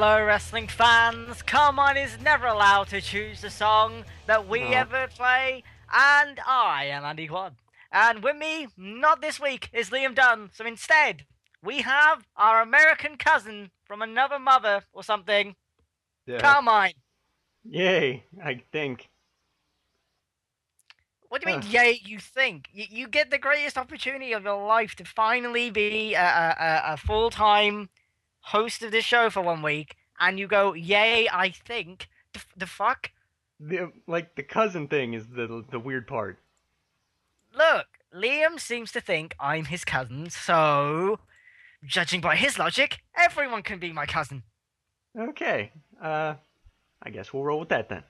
Hello, wrestling fans. Carmine is never allowed to choose the song that we No. ever play, and I am Andy Quad. And with me, not this week, is Liam Dunn. So instead, we have our American cousin from another mother or something, Yeah. Carmine. Yay, I think. What do you mean, Huh. yay, you think? You, you get the greatest opportunity of your life to finally be a, a, a, a full time host of this show for one week, and you go, yay, I think. The, the fuck? The, like the cousin thing is the the weird part. Look, Liam seems to think I'm his cousin, so judging by his logic, everyone can be my cousin. Okay. Uh I guess we'll roll with that then.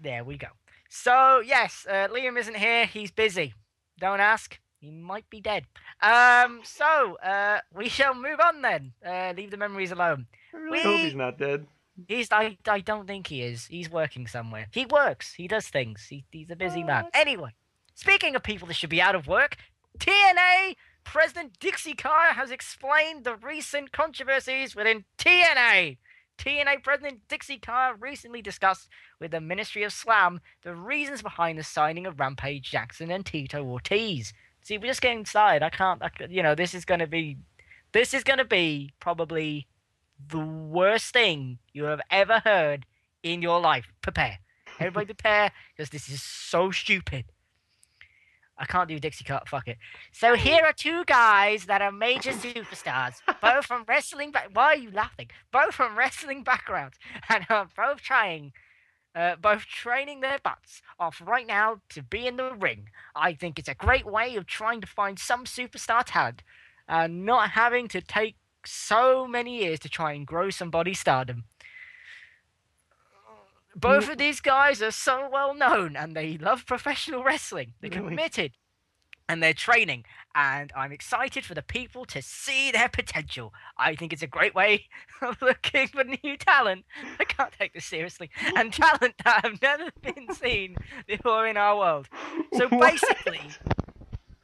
There we go. So yes, uh, Liam isn't here. He's busy. Don't ask. He might be dead. Um. So uh, we shall move on then. Uh, leave the memories alone. I really hope he's not dead. He's. I. I don't think he is. He's working somewhere. He works. He does things. He, he's a busy man. Anyway, speaking of people that should be out of work, TNA President Dixie Carter has explained the recent controversies within TNA. TNA President Dixie Carter recently discussed with the Ministry of Slam the reasons behind the signing of Rampage Jackson and Tito Ortiz. See, we're just getting started. I can't. I, you know, this is going to be. This is going to be probably the worst thing you have ever heard in your life. Prepare. Everybody prepare, because this is so stupid. I can't do Dixie Cut, fuck it. So here are two guys that are major superstars, both from wrestling back why are you laughing? Both from wrestling backgrounds and are both trying uh, both training their butts off right now to be in the ring. I think it's a great way of trying to find some superstar talent and not having to take so many years to try and grow some body stardom. Both of these guys are so well known and they love professional wrestling. They're committed and they're training. And I'm excited for the people to see their potential. I think it's a great way of looking for new talent. I can't take this seriously. And talent that have never been seen before in our world. So What? basically,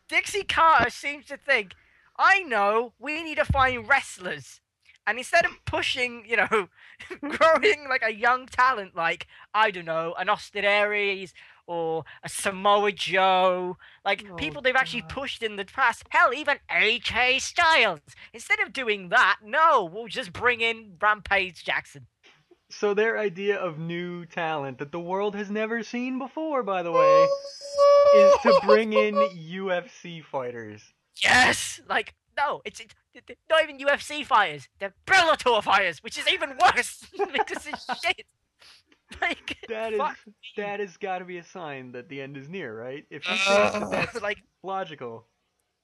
Dixie Carter seems to think, I know we need to find wrestlers. And instead of pushing, you know, growing like a young talent like, I don't know, an Austin Aries or a Samoa Joe, like Oh, people they've actually pushed in the past, hell, even AJ Styles. Instead of doing that, no, we'll just bring in Rampage Jackson. So their idea of new talent that the world has never seen before, by the way, is to bring in UFC fighters. Yes! Like, no, it's, it's it's not even UFC fighters. They're Bellator fighters, which is even worse because it's shit. Like, That is fuck that has got to be a sign that the end is near, right? If you think Uh, that that's like logical.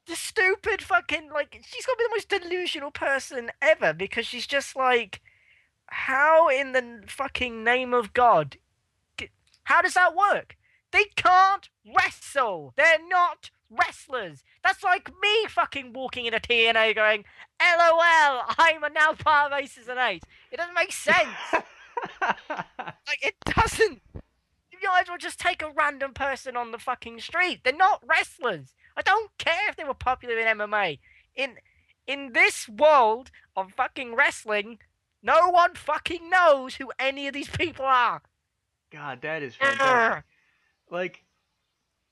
the stupid fucking like she's got to be the most delusional person ever because she's just like, how in the fucking name of God, how does that work? They can't wrestle. They're not wrestlers. That's like me fucking walking into TNA going, LOL, I'm a now part of Aces and Eights. It doesn't make sense. Like it doesn't. You might as well just take a random person on the fucking street. They're not wrestlers. I don't care if they were popular in MMA. In in this world of fucking wrestling, no one fucking knows who any of these people are. God, that is fantastic. Like,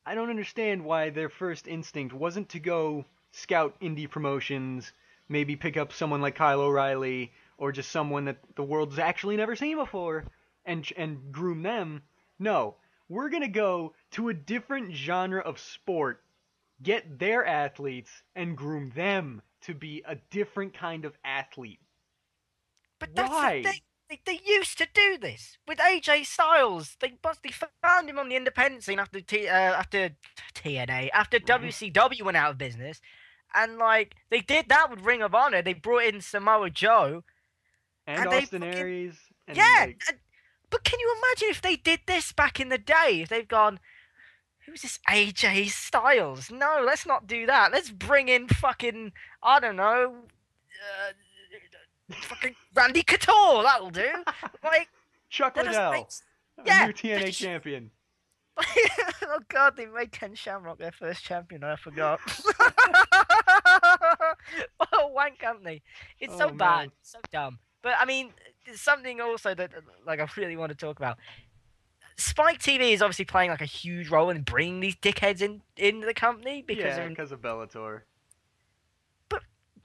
I don't understand why their first instinct wasn't to go scout indie promotions, maybe pick up someone like Kyle O'Reilly, or just someone that the world's actually never seen before, and and groom them. No, we're gonna go to a different genre of sport, get their athletes, and groom them to be a different kind of athlete. But that's Why? the thing. They, they used to do this with AJ Styles. They they found him on the independent scene after T, uh, after TNA after Mm-hmm. WCW went out of business, and like they did that with Ring of Honor. They brought in Samoa Joe. And, And they Austin fucking- Aries. And yeah, like, but can you imagine if they did this back in the day? If they've gone, who's this AJ Styles? No, let's not do that. Let's bring in fucking I don't know. Uh, fucking Randy Couture, that'll do. Like, Chuck Liddell, make yeah, new TNA just- champion. oh god, they made Ken Shamrock their first champion. I forgot. what a wank company! It's so Oh, bad, man. so dumb. But I mean, something also that uh, like I really want to talk about. Spike TV is obviously playing like a huge role in bringing these dickheads in into the company because yeah, of because of Bellator. But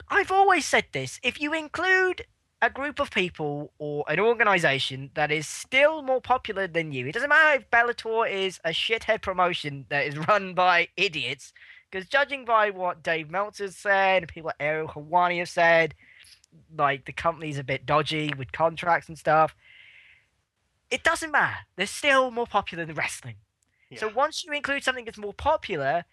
I've always said this. If you include a group of people or an organization that is still more popular than you, it doesn't matter if Bellator is a shithead promotion that is run by idiots, because judging by what Dave Meltzer said and people like Ariel Helwani have said, like the company's a bit dodgy with contracts and stuff. It doesn't matter. They're still more popular than wrestling. So once you include something that's more popular,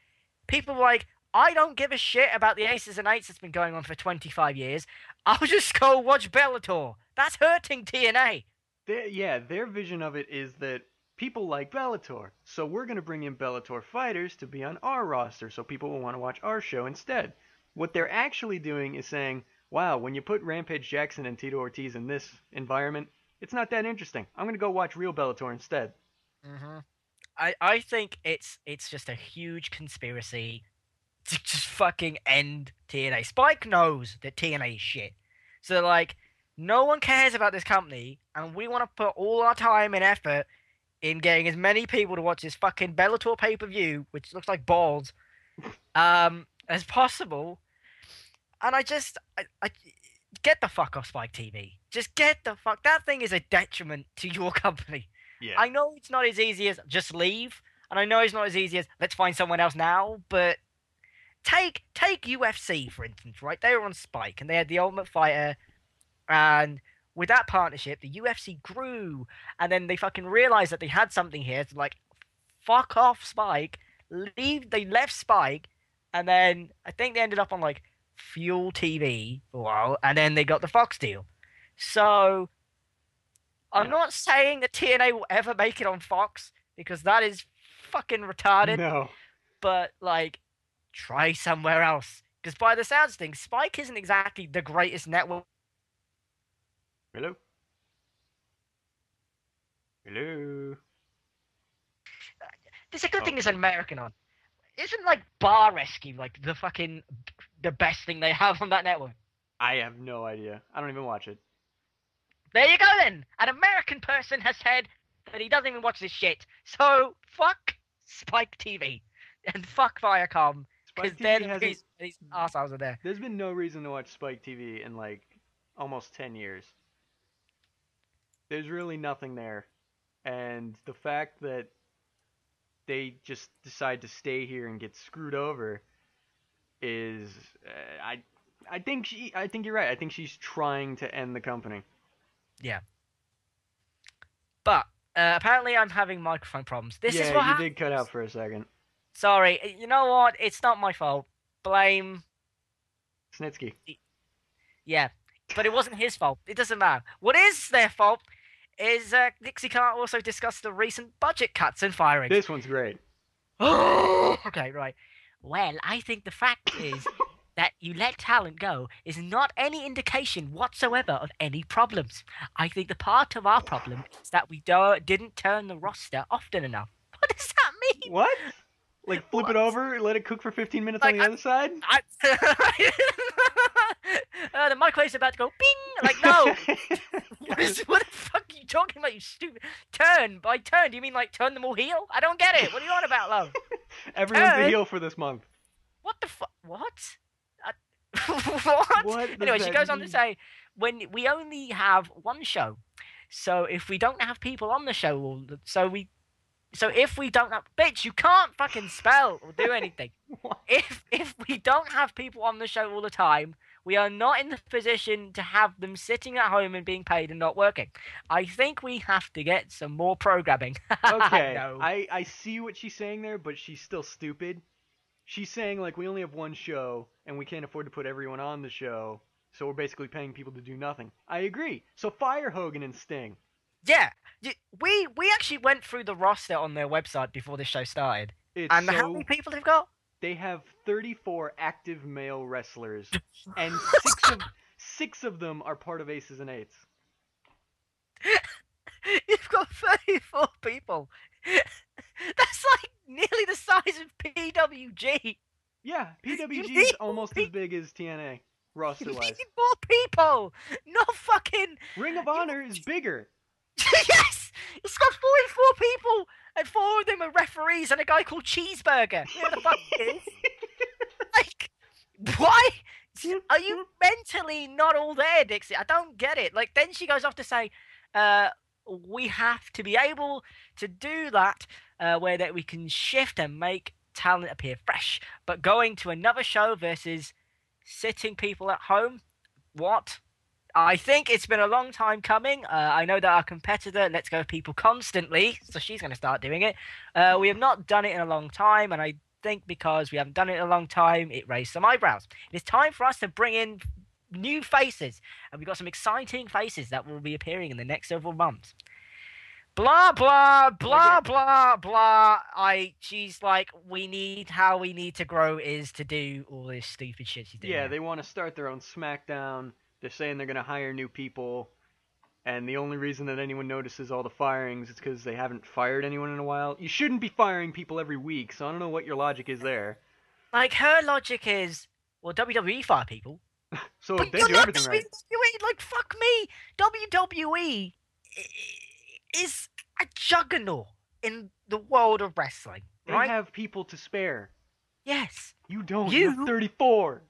people are like, I don't give a shit about the Aces and Eights that's been going on for 25 years. I'll just go watch Bellator. That's hurting TNA. Their, yeah, their vision of it is that people like Bellator, so we're going to bring in Bellator fighters to be on our roster so people will want to watch our show instead. What they're actually doing is saying, wow, when you put Rampage Jackson and Tito Ortiz in this environment, it's not that interesting. I'm going to go watch real Bellator instead. Mm-hmm. I, I think it's it's just a huge conspiracy to just fucking end TNA. Spike knows that TNA is shit. So like no one cares about this company and we want to put all our time and effort in getting as many people to watch this fucking Bellator pay-per-view, which looks like balls, um, as possible. And I just I, I get the fuck off Spike TV. Just get the fuck that thing is a detriment to your company. Yeah. I know it's not as easy as just leave, and I know it's not as easy as let's find someone else now, but take take UFC for instance, right? They were on Spike and they had the Ultimate Fighter, and with that partnership, the UFC grew, and then they fucking realized that they had something here. So like, fuck off Spike, leave. They left Spike, and then I think they ended up on like Fuel TV for a while, and then they got the Fox deal. So I'm Yeah. not saying that TNA will ever make it on Fox because that is fucking retarded. no. But like, try somewhere else. Because by the sounds of things, Spike isn't exactly the greatest network. Hello? Hello? It's a good thing there's an American on. Isn't like Bar Rescue like the fucking the best thing they have on that network? I have no idea. I don't even watch it. There you go then. An American person has said that he doesn't even watch this shit. So fuck Spike TV and fuck Viacom because they're the reason these assholes are there. There's been no reason to watch Spike TV in like almost 10 years. There's really nothing there. And the fact that they just decide to stay here and get screwed over is uh, I I think she I think you're right. I think she's trying to end the company. Yeah. But uh, apparently I'm having microphone problems. This yeah, is what you did cut out for a second. Sorry. You know what? It's not my fault. Blame. Snitsky. Yeah, but it wasn't his fault. It doesn't matter. What is their fault is uh, Dixie Carter also discussed the recent budget cuts and firings. This one's great. okay, right. Well, I think the fact is that you let talent go is not any indication whatsoever of any problems. I think the part of our problem is that we do- didn't turn the roster often enough. What does that mean? What? Like flip What? it over, and let it cook for 15 minutes Like, on the I- other side? I... uh, the microwave's about to go bing. Like no. What, is, what the fuck are you talking about, you stupid? Turn by turn? Do you mean like turn them all heel? I don't get it. What are you on about, love? Everyone's a heel for this month. What the fuck? Uh, what? What? What Anyway, she goes on to say, when we only have one show, so if we don't have people on the show, so we, so if we don't have, bitch, you can't fucking spell or do anything. What? if if we don't have people on the show all the time, we are not in the position to have them sitting at home and being paid and not working. I think we have to get some more programming. Okay, no. I, I see what she's saying there, but she's still stupid. She's saying, like, we only have one show, and we can't afford to put everyone on the show, so we're basically paying people to do nothing. I agree. So fire Hogan and Sting. Yeah, we we actually went through the roster on their website before this show started, It's and so, how many people they've got? They have 34 active male wrestlers, and six of, six of them are part of Aces and Eights. You've got thirty-four people. That's like nearly the size of PWG. Yeah, PWG is almost as big as TNA. roster wise. more people, not fucking. Ring of Honor is bigger. yes, it's got forty-four people, and four of them are referees, and a guy called Cheeseburger. Who the fuck is? Like, why? Are you mentally not all there, Dixie? I don't get it. Like, then she goes off to say, uh, we have to be able to do that uh, where that we can shift and make talent appear fresh. But going to another show versus sitting people at home, what? I think it's been a long time coming. Uh, I know that our competitor Let's Go People constantly, so she's going to start doing it. Uh, we have not done it in a long time, and I think because we haven't done it in a long time, it raised some eyebrows. It is time for us to bring in new faces, and we've got some exciting faces that will be appearing in the next several months. Blah blah blah blah blah. I she's like, we need how we need to grow is to do all this stupid shit she's doing. Yeah, now. they want to start their own SmackDown. They're saying they're going to hire new people. And the only reason that anyone notices all the firings is because they haven't fired anyone in a while. You shouldn't be firing people every week, so I don't know what your logic is there. like her logic is, well, WWE fire people, So but they do everything right. WWE. Like fuck me, WWE is a juggernaut in the world of wrestling, They right? have people to spare. Yes. You don't. You- You're 34.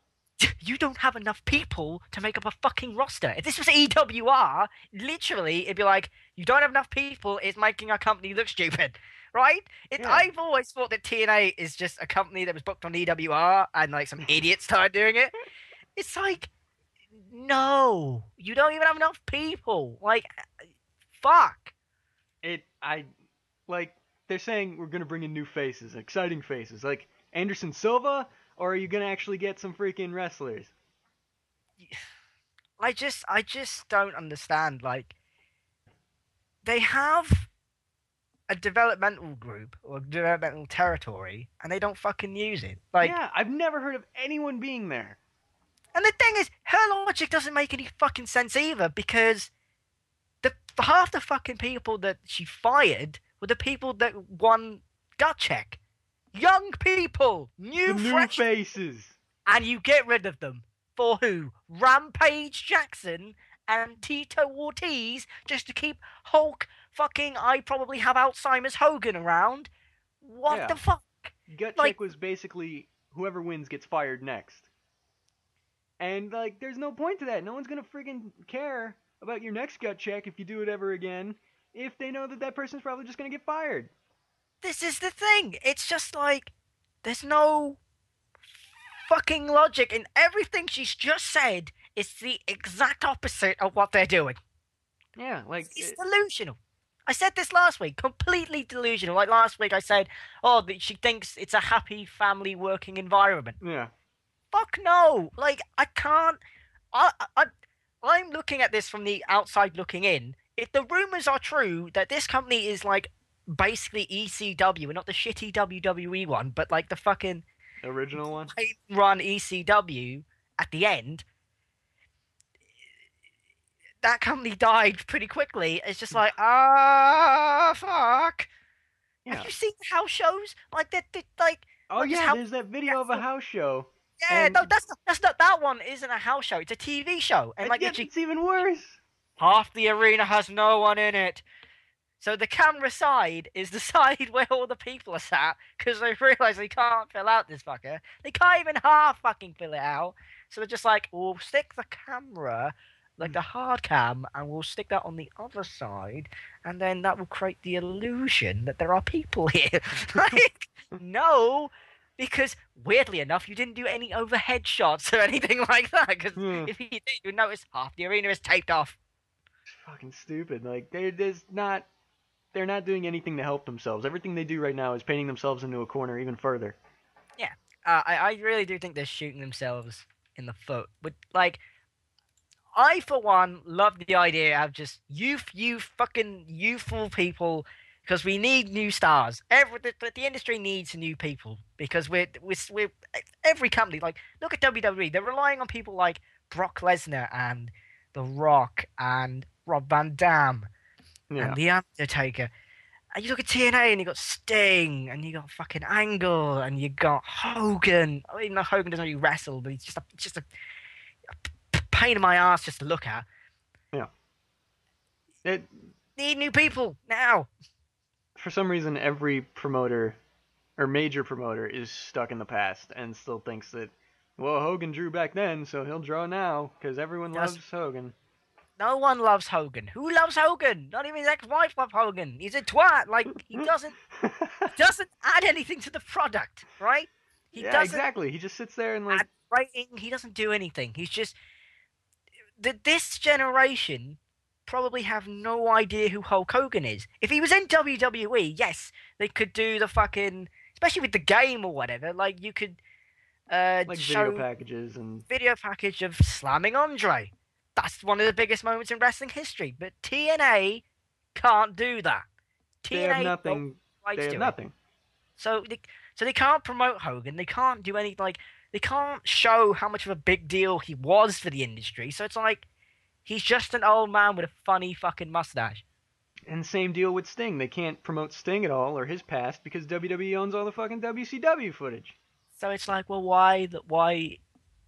You don't have enough people to make up a fucking roster. If this was EWR, literally, it'd be like, you don't have enough people, it's making our company look stupid, right? It, Yeah. I've always thought that TNA is just a company that was booked on EWR and like some idiots started doing it. It's like, no, you don't even have enough people. Like, fuck. It. I. Like, they're saying we're going to bring in new faces, exciting faces. Like, Anderson Silva? Or are you going to actually get some freaking wrestlers? I just I just don't understand. Like they have a developmental group or developmental territory and they don't fucking use it. Like yeah, I've never heard of anyone being there. and the thing is her logic doesn't make any fucking sense either because the half the fucking people that she fired were the people that won gut check. Young people, new, new fresh faces. and you get rid of them for who? Rampage Jackson and Tito Ortiz just to keep Hulk fucking I probably have Alzheimer's Hogan around. What Yeah. the fuck? Gut Like- check was basically whoever wins gets fired next. And like, there's no point to that. No one's gonna friggin' care about your next gut check if you do it ever again, if they know that that person's probably just gonna get fired. This is the thing. It's just like there's no fucking logic in everything she's just said. It's the exact opposite of what they're doing. Yeah, like, It's it- delusional. I said this last week. Completely delusional. Like last week, I said, "Oh, that she thinks it's a happy family working environment." yeah, fuck no like i can't I, I i'm looking at this from the outside looking in if the rumors are true that this company is like basically ecw and not the shitty wwe one but like the fucking original one. run ecw at the end that company died pretty quickly it's just like ah fuck Yeah. have you seen the house shows like that like Oh just yeah, how- there's that video of a house show. yeah And- no that's not, that's not that one isn't a house show it's a tv show and And like literally it's even worse. half the arena has no one in it. So the camera side is the side where all the people are sat because they realise they can't fill out this fucker. They can't even half fucking fill it out. So they're just like, we'll stick the camera, like the hard cam, and we'll stick that on the other side, and then that will create the illusion that there are people here. like, no, because weirdly enough, you didn't do any overhead shots or anything like that. Because Hmm. if you did, you'd notice half the arena is taped off. It's fucking stupid. Like there's not they're not doing anything to help themselves. Everything they do right now is painting themselves into a corner even further. uh, I, I really do think they're shooting themselves in the foot. With like, I for one love the idea of just youth, youth, fucking youthful people, because we need new stars. Every the, the- the industry needs new people because we're we're, we're every company like look at WWE. They're relying on people like Brock Lesnar and The Rock and Rob Van Dam Yeah. and The Undertaker. And you look at TNA and you got Sting and you got fucking Angle and you got Hogan. I mean, Hogan doesn't really wrestle, but he's just a just a p- pain in my ass just to look at. Yeah. It, Need new people now. for some reason, every promoter or major promoter is stuck in the past and still thinks that, well, Hogan drew back then, so he'll draw now because everyone That's- loves Hogan. No one loves Hogan. Who loves Hogan? Not even his ex-wife loves Hogan. He's a twat. Like he doesn't doesn't add anything to the product, right? He yeah, doesn't exactly. He just sits there and like, add rating. He doesn't do anything. He's just the, this generation probably have no idea who Hulk Hogan is. If he was in WWE, yes, they could do the fucking, especially with the game or whatever. Like you could uh, like show video packages and video package of slamming Andre. That's one of the biggest moments in wrestling history. But TNA can't do that. TNA they have nothing. They have it. nothing. So they, so they can't promote Hogan. They can't do any like they can't show how much of a big deal he was for the industry. So it's like he's just an old man with a funny fucking mustache. And same deal with Sting. They can't promote Sting at all or his past because WWE owns all the fucking WCW footage. So it's like, well, why the why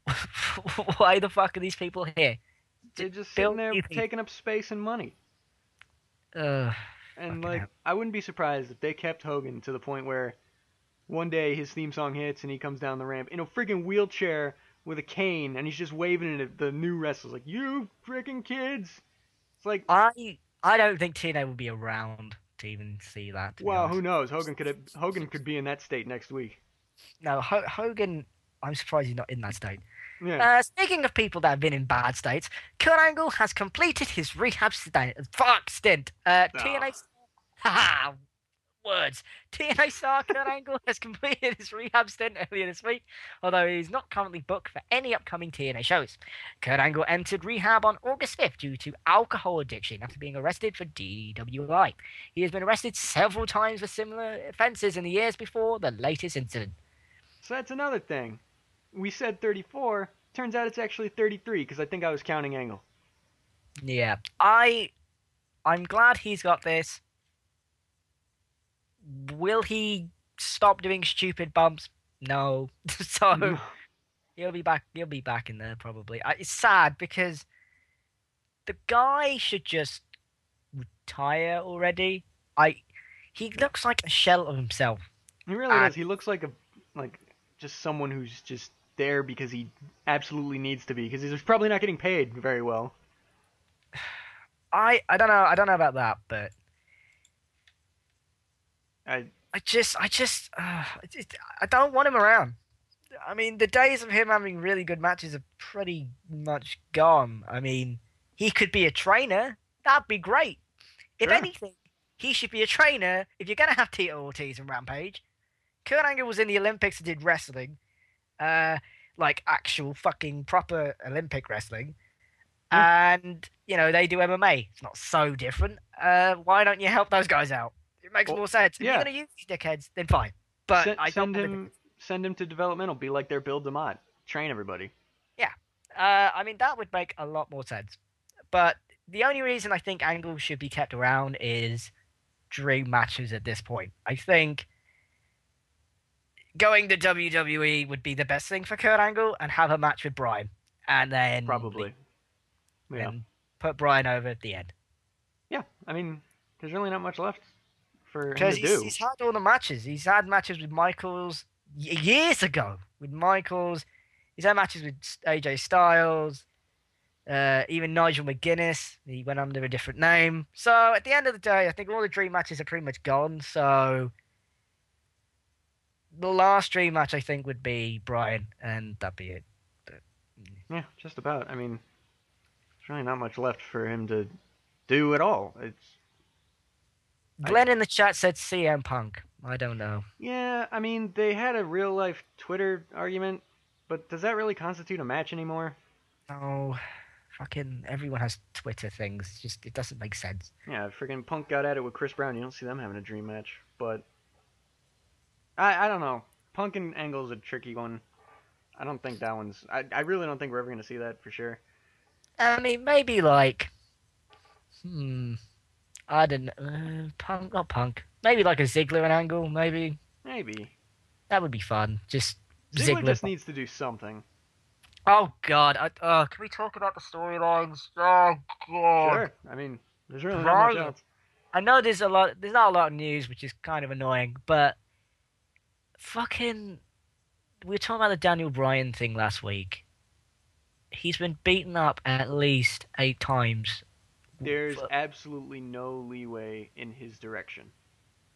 why the fuck are these people here? They're just sitting there Keith. taking up space and money. Ugh. And like, hell. I wouldn't be surprised if they kept Hogan to the point where one day his theme song hits and he comes down the ramp in a freaking wheelchair with a cane and he's just waving it at the new wrestlers like, "You freaking kids!" It's like, I I don't think TNA will be around to even see that. to be wow, honest. who knows? Hogan could Hogan could be in that state next week. No, Ho- Hogan. I'm surprised he's not in that state. Yeah. Uh, speaking of people that have been in bad states, Kurt Angle has completed his rehab stint. Fuck stint. Uh, Ah. TNA. Haha. Words. TNA star Kurt Angle has completed his rehab stint earlier this week, although he's not currently booked for any upcoming TNA shows. Kurt Angle entered rehab on August 5th due to alcohol addiction after being arrested for DWI. He has been arrested several times for similar offences in the years before the latest incident. So that's another thing. We said 34. Turns out it's actually 33 because I think I was counting Angle. Yeah, I, I'm glad he's got this. Will he stop doing stupid bumps? No. so he'll be back. He'll be back in there probably. I, it's sad because the guy should just retire already. I, he looks like a shell of himself. He really Uh, does. He looks like a like just someone who's just there because he absolutely needs to be because he's probably not getting paid very well. I, I don't know. I don't know about that, but I I just, I just, uh, it, it- I don't want him around. I mean, the days of him having really good matches are pretty much gone. I mean, he could be a trainer. That'd be great. If Sure. anything, he should be a trainer. If you're gonna have Tito Ortiz and Rampage, Kurt Angle was in the Olympics and did wrestling, uh, like actual fucking proper Olympic wrestling. Hmm. And you know they do MMA. It's not so different. Uh, why don't you help those guys out? It makes Well, more sense. If yeah. you're gonna use these dickheads, then fine. But send, I send him send him to developmental. Be like their Bill Demott. Train everybody. Yeah, uh, I mean, that would make a lot more sense. But the only reason I think Angle should be kept around is dream matches at this point. I think going to WWE would be the best thing for Kurt Angle and have a match with Bryan. And then Probably. Yeah. and put Bryan over at the end. Yeah. I mean, there's really not much left for him Because to he's, do. he's had all the matches. He's had matches with Michaels years ago with Michaels. He's had matches with AJ Styles, uh, even Nigel McGuinness. He went under a different name. So at the end of the day, I think all the dream matches are pretty much gone. So the last dream match I think would be Bryan, and that'd be it. Mm. Yeah, just about. I mean, there's really not much left for him to do at all. It's I- Glenn in the chat said CM Punk. I don't know. yeah. I mean, they had a real life Twitter argument, but does that really constitute a match anymore? No, fucking everyone has Twitter things. It's just it doesn't make sense. Yeah, freaking Punk got at it with Chris Brown. You don't see them having a dream match, but I I don't know. Punk and Angle's a tricky one. I don't think that one's. I I really don't think we're ever gonna see that for sure. I mean, maybe like, hmm, I don't know, uh, punk, not punk. Maybe like a Ziggler and Angle. Maybe Maybe that would be fun. Just Ziggler Ziggler. just needs to do something. Oh God! I, uh, can we talk about the storylines? Oh God! Sure. I mean, there's really not much else. I know there's a lot. There's not a lot of news, which is kind of annoying. But fucking, we were talking about the Daniel Bryan thing last week. He's been beaten up at least eight times. There's absolutely no leeway in his direction.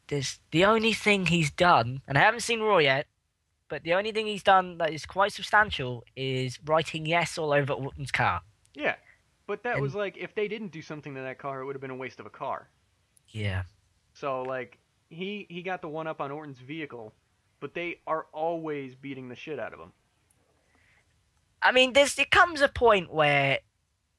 There's the only thing he's done, and I haven't seen Raw yet. But the only thing he's done that is quite substantial is writing yes all over Orton's car. Yeah. But that And- was like, if they didn't do something to that car, it would have been a waste of a car. Yeah. So like, he he got the one up on Orton's vehicle, but they are always beating the shit out of him. I mean, there's it comes a point where,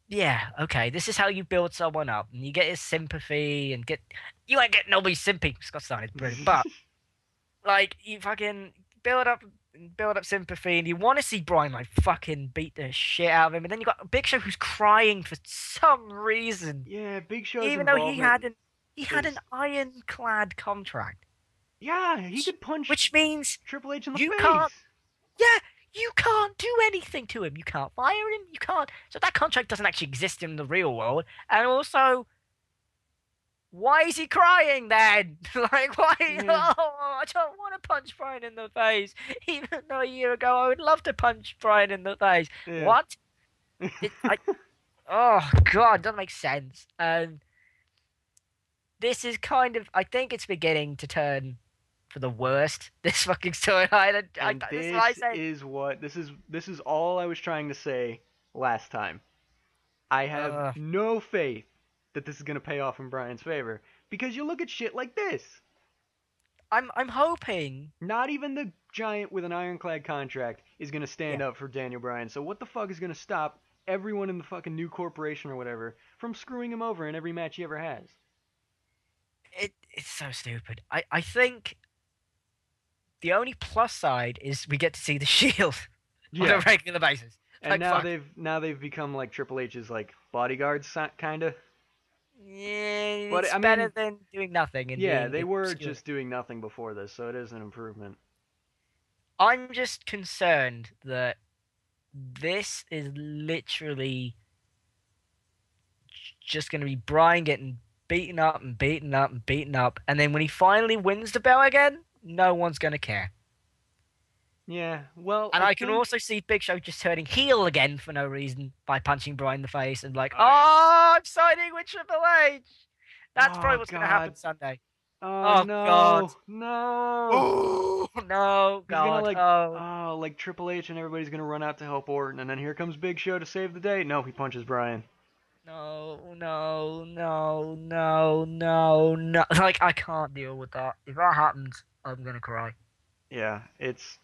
yeah, okay, this is how you build someone up, and you get his sympathy, and get you ain't get nobody's sympathy. Scott Steiner is brilliant, but like you fucking build up, build up sympathy, and you want to see Bryan like fucking beat the shit out of him, and then you got Big Show who's crying for some reason, yeah, Big Show, even though he had an he had an ironclad contract, Yeah, he could punch which means Triple H in the you face. can't- Yeah, you can't do anything to him. You can't fire him. You can't. So that contract doesn't actually exist in the real world. And also, why is he crying then? like, why? Yeah. Oh, I don't want to punch Bryan in the face. Even though a year ago I would love to punch Bryan in the face. Yeah. What? It, I, oh God, doesn't make sense. And this is kind of. I think it's beginning to turn for the worst. This fucking storyline. I, I, this is why I say is what this is. This is all I was trying to say last time. I have Ugh. no faith that this is gonna pay off in Bryan's favor because you look at shit like this. I'm I'm hoping. Not even the giant with an ironclad contract is gonna stand up for Daniel Bryan. So what the fuck is gonna stop everyone in the fucking new corporation or whatever from screwing him over in every match he ever has? It it's so stupid. I I think the only plus side is we get to see the Shield on a regular basis. and like, now fuck. they've now they've become like Triple H's like bodyguards, kind of. Yeah, But, it's I better mean- than doing nothing. And Yeah, they were obscure. just doing nothing before this, so it is an improvement. I'm just concerned that this is literally just going to be Bryan getting beaten up and beaten up and beaten up, and then when he finally wins the bell again, no one's going to care. Yeah, well, And I, can think- also see Big Show just turning heel again for no reason by punching Bryan in the face and like, Oh, oh. I'm signing with Triple H. That's Oh, probably what's going to happen Sunday. Oh, Oh, no, God. no. No, God, like, oh. Oh, like Triple H and everybody's gonna run out to help Orton, and then here comes Big Show to save the day. No, he punches Bryan. No, no, no, no, no, no. Like, I can't deal with that. If that happens, I'm gonna cry. Yeah, it's.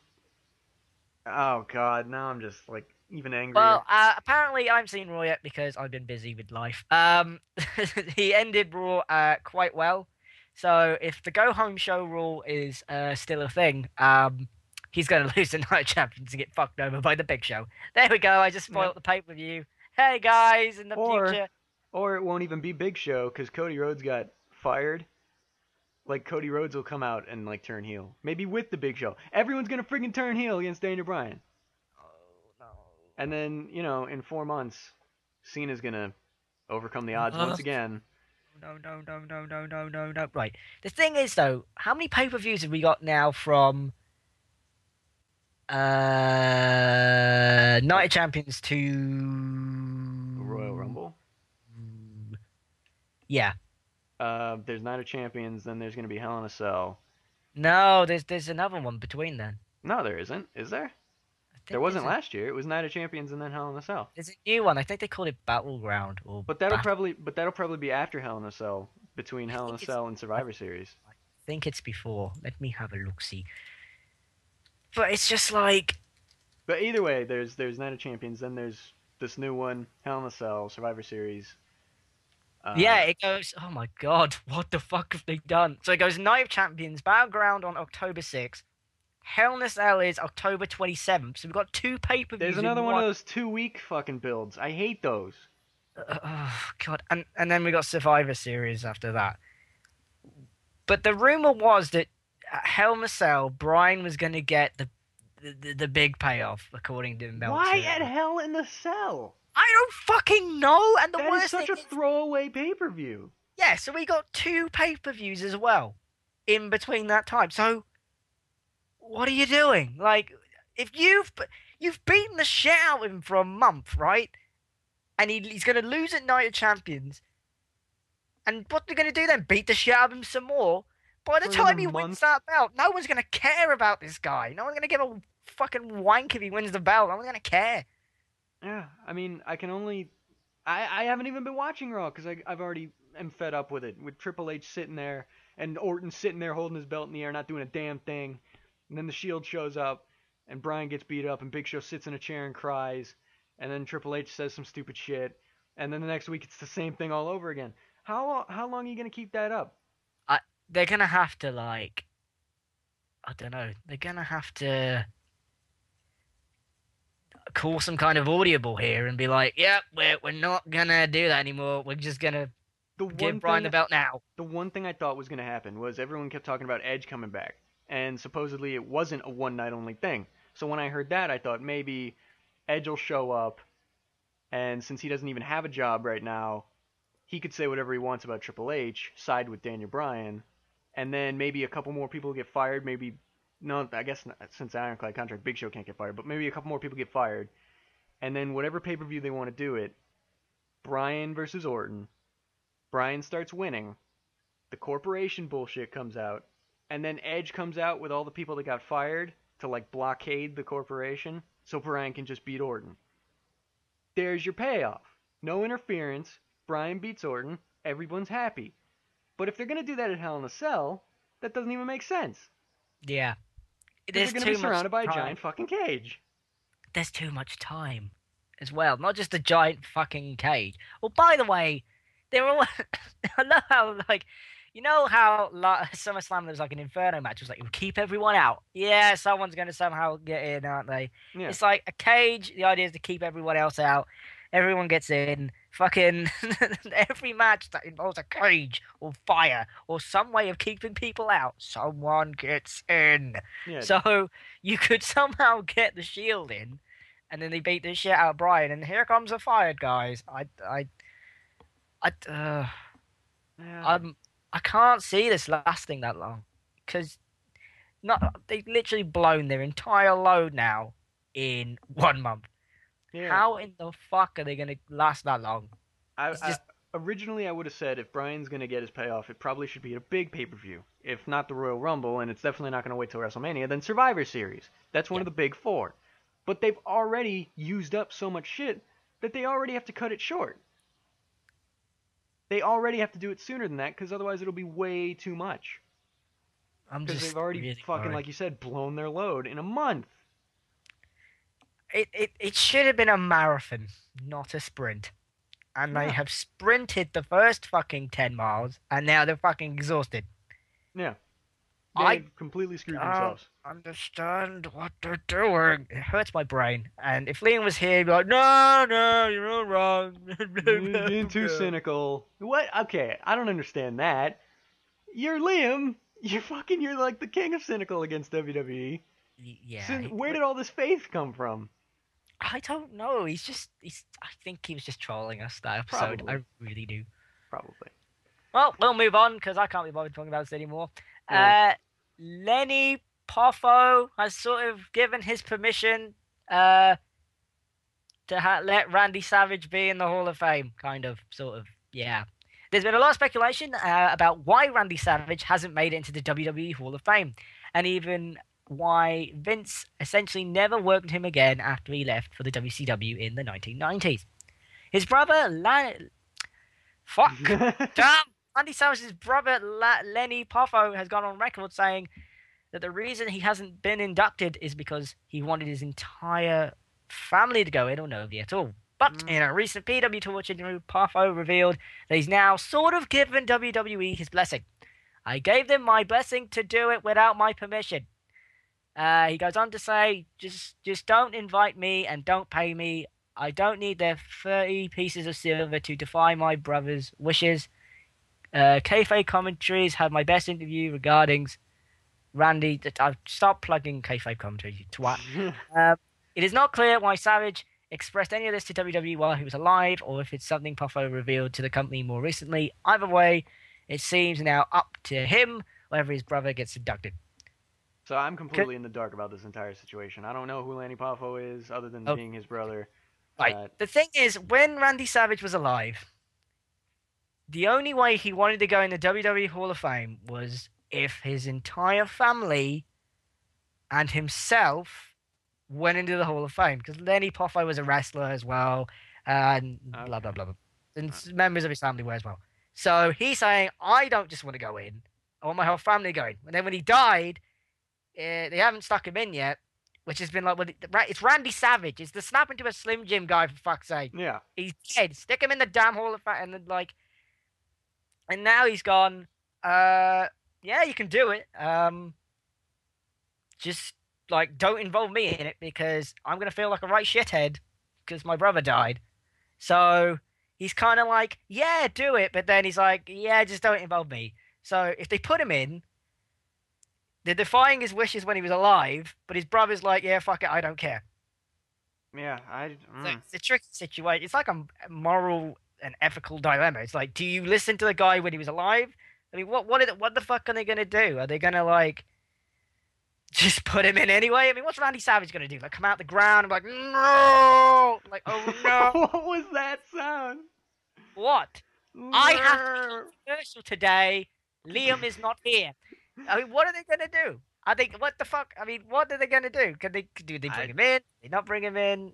Oh God, now I'm just like even angrier. Well, uh, apparently I'm seeing Raw yet because I've been busy with life. Um, he ended Raw uh, quite well. So if the go home show rule is uh, still a thing, um, he's going to lose the night champions and get fucked over by the Big Show. There we go. I just spoiled Yep. the pay per view. Hey guys, in the Or- future. Or it won't even be Big Show because Cody Rhodes got fired. Like Cody Rhodes will come out and like turn heel, maybe with the Big Show. Everyone's gonna freaking turn heel against Daniel Bryan, Oh, no. and then you know in four months, Cena's gonna overcome the odds once again. No, no, no, no, no, no, no, no. Right. The thing is, though, how many pay per views have we got now from uh, Night of Champions to Royal Rumble. Yeah. Uh, there's Night of Champions, then there's gonna be Hell in a Cell. No, there's there's another one between then. No, there isn't. Is there? There wasn't last year. It was Night of Champions and then Hell in a Cell. There's a new one. I think they called it Battleground or. But that'll probably, but that'll probably be after Hell in a Cell, between Hell in a Cell and Survivor Series. I think it's before. Let me have a look. See. But it's just like But either way, there's there's Night of Champions, then there's this new one, Hell in a Cell, Survivor Series. Uh, Yeah, it goes. Oh my god, what the fuck have they done? So it goes Night of Champions, Battleground on October 6th. Hell in a Cell is October 27th. So we've got two pay per views. There's another one of those two week fucking builds. I hate those. Oh god, and and then we got Survivor Series after that. But the rumor was that at Hell in a Cell, Bryan was going to get the the, the, the big payoff, according to Meltzer. Why at Hell in the Cell? I don't fucking know. And the That worst is such thing a is- throwaway pay per view. yeah, so we got two pay per views as well in between that time. So what are you doing? Like, if you've you've beaten the shit out of him for a month, right? And he, he's going to lose at Night of Champions. And what they're going to do then? Beat the shit out of him some more? By the For time he month? wins that belt, no one's going to care about this guy. No one's going to give a fucking wank if he wins the belt. No one's going to care. Yeah, I mean, I can only. I, I haven't even been watching Raw because I've already am fed up with it. With Triple H sitting there and Orton sitting there holding his belt in the air, not doing a damn thing. And then the Shield shows up and Brian gets beat up and Big Show sits in a chair and cries. And then Triple H says some stupid shit. And then the next week it's the same thing all over again. How how long are you gonna keep that up? they're gonna have to like I don't know, they're gonna have to call some kind of audible here and be like, Yep, we're we're not gonna do that anymore. We're just gonna The one give Bryan thing the belt now. the one thing I thought was going to happen was everyone kept talking about Edge coming back, and supposedly it wasn't a one night only thing. So when I heard that, I thought maybe Edge will show up, and since he doesn't even have a job right now, he could say whatever he wants about Triple H, side with Daniel Bryan, and then maybe a couple more people get fired. Maybe no, I guess not, since Ironclad contract, Big Show can't get fired, but maybe a couple more people get fired, and then whatever pay per view they want to do it, Bryan versus Orton. Bryan starts winning, the corporation bullshit comes out, and then Edge comes out with all the people that got fired to like blockade the corporation so Bryan can just beat Orton. There's your payoff. No interference. Bryan beats Orton. Everyone's happy. But if they're gonna do that at Hell in a Cell, that doesn't even make sense. Yeah. There's they're too gonna be surrounded by a time. giant fucking cage. There's too much time as well. Not just a giant fucking cage. Well, by the way, they're all. I love how like. You know how like, SummerSlam there was like an Inferno match. It was like, keep everyone out. Yeah, someone's going to somehow get in, aren't they? Yeah. It's like a cage. The idea is to keep everyone else out. Everyone gets in. Fucking every match that involves a cage or fire or some way of keeping people out, someone gets in. yeah. So you could somehow get the shield in, and then they beat the shit out of Bryan, and here comes the fired guys. I, I, I, uh, yeah. I'm, I can't see this lasting that long, because not they've literally blown their entire load now in one month. Yeah. How in the fuck are they gonna last that long? I, It's I- originally I would have said if Bryan's gonna get his payoff, it probably should be at a big pay per view. If not the Royal Rumble, and it's definitely not gonna wait till WrestleMania, then Survivor Series. That's one Yeah. of the big four. But they've already used up so much shit that they already have to cut it short. They already have to do it sooner than that, because otherwise it'll be way too much. I'm Because they've already really fucking, like you said, blown their load in a month. It, it, it should have been a marathon, not a sprint. And they have sprinted the first fucking 10 miles, and now they're fucking exhausted. Yeah. I- They've completely screwed themselves. Understand what they're doing. It hurts my brain. And if Liam was here, he'd be like, no, no, you're all wrong. You're being too cynical. What? Okay, I don't understand that. You're Liam. You're fucking. You're like the king of cynical against WWE. Yeah. He- where did all this faith come from? I don't know. He's just, he's. I think he was just trolling us that episode. Probably. I really do. Probably. Well, we'll move on because I can't be bothered talking about this anymore. Yeah. Uh, Lenny Poffo has sort of given his permission uh, to ha- let Randy Savage be in the Hall of Fame, kind of, sort of, yeah. There's been a lot of speculation uh, about why Randy Savage hasn't made it into the WWE Hall of Fame, and even why Vince essentially never worked with him again after he left for the WCW in the 1990s. His brother, La- fuck, Damn! Randy Savage's brother La- Lenny Poffo has gone on record saying that the reason he hasn't been inducted is because he wanted his entire family to go in or nobody at all. But Mm. in a recent PW Torch interview, Poffo revealed that he's now sort of given WWE his blessing. I gave them my blessing to do it without my permission. Uh, he goes on to say, just just don't invite me and don't pay me. I don't need their 30 pieces of silver to defy my brother's wishes. Uh, kayfabe commentaries had my best interview regarding Randy, I've stopped plugging kayfabe commentary, you twat. Um, it is not clear why Savage expressed any of this to WWE while he was alive, or if it's something Poffo revealed to the company more recently. Either way, it seems now up to him whether his brother gets abducted. So I'm completely in the dark about this entire situation. I don't know who Lanny Poffo is, other than Oh. being his brother. Right. Uh, The thing is, when Randy Savage was alive, the only way he wanted to go in the WWE Hall of Fame was if his entire family and himself went into the Hall of Fame. Because Lenny Poffo was a wrestler as well, and blah blah blah, blah. and s- members of his family were as well. So he's saying, I don't just want to go in; I want my whole family going. And then when he died, uh, they haven't stuck him in yet. Which has been like, well, right, it's Randy Savage. It's the snap into a Slim Jim guy, for fuck's sake. yeah. He's dead. Stick him in the damn Hall of Fame. And then, like, and now he's gone. Uh, yeah, you can do it. Um, just like don't involve me in it because I'm gonna feel like a right shithead because my brother died. So he's kind of like, yeah, do it, but then he's like, yeah, just don't involve me. So if they put him in, they're defying his wishes when he was alive, but his brother's like, yeah, fuck it, I don't care. Yeah. I. So mm. it's a tricky situation. It's like a moral and ethical dilemma. It's like, do you listen to the guy when he was alive? I mean, what what are the, what the fuck are they gonna do? Are they gonna like just put him in anyway? I mean, what's Randy Savage gonna do? Like come out the ground and be like, no, like oh no, what was that sound? what? I have Commercial today. Liam is not here. I mean, what are they gonna do? I think what the fuck? I mean, what are they gonna do? Can they do they bring I- him in? They not bring him in?